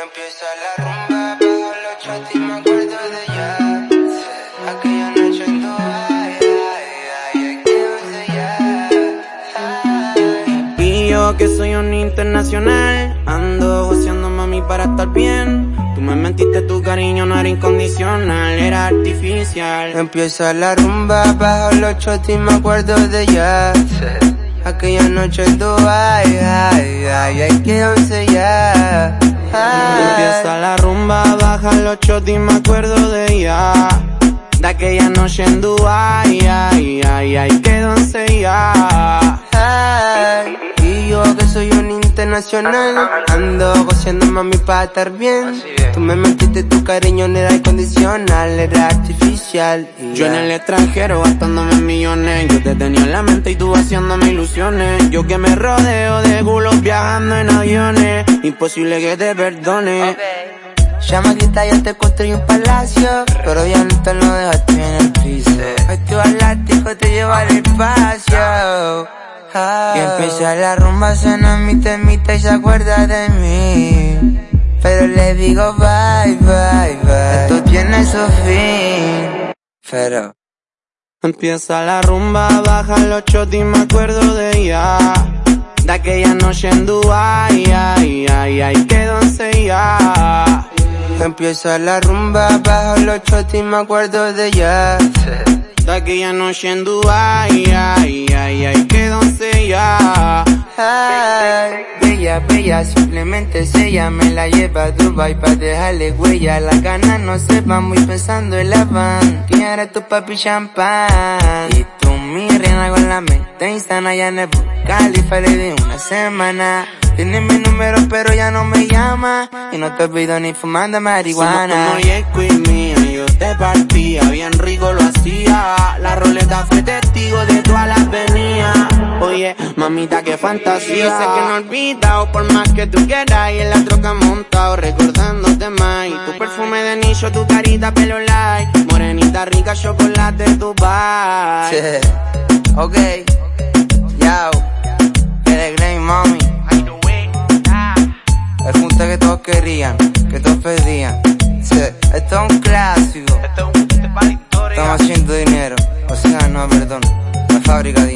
Empieza la rumba, bajo los shots y me acuerdo de ya. Aquella noche en Dubai, ay, ay, ay, ya. Y yo que soy un internacional, ando goceando mami para estar bien. Tú me mentiste, tu cariño no era incondicional, era artificial. Empieza la rumba, bajo los shots y me acuerdo de ya. Aquella noche en Dubai, ay, ay, ay, que once ya. Empieza la rumba, baja los shots y me acuerdo de ella. De aquella noche en Dubai, ay, ay, ay, qué doncella. Ay, internacional. Ando goceando mami para estar bien. Tú me mentiste, tu cariño no era incondicional Era artificial y Yo en el extranjero gastándome millones. Yo te tenía en la mente y tú haciéndome ilusiones. Yo que me rodeo de culos viajando en aviones. Imposible que te perdone. Chamaquita, yo te construí un palacio. Pero ya no te lo dejaste en el piso. Hoy tú al látigo te llevo al espacio Y empieza la rumba, suena mi temita y se acuerda de mí. Pero le digo bye, bye, bye. Esto tiene su fin Pero Empieza la rumba, baja los shots y me acuerdo de ella. De aquella noche en Dubai, ay, ay, ay, qué doncella. Empieza la rumba, bajo los shots y me acuerdo de ella. De aquella noche en Dubai, ay, ay, ay, qué doncella Ay, bella, bella, simplemente es ella Me la lleva a Dubai pa' dejarle huella. Las ganas no se van, muy pensando en la van. ¿Quién eres tu papi champán? Y tú mi reina con la mente insana Ya en el Califa le di una semana. Tienes mi número pero ya no me llama. Y no te olvido ni fumando marihuana. Somos como y mía, mamita, qué fantasía. Yo sé que no olvidado, por más que tú quieras. Y en la troca montado, recordándote más. Y tu perfume de nicho, tu carita pelo light. Morenita rica, chocolate, tu bye. Sí. Ok, yao, eres Grey Mommy El junte que todos querían, que todos pedían Sí, Esto es un clásico Estamos haciendo dinero, o sea, no, perdón La fábrica de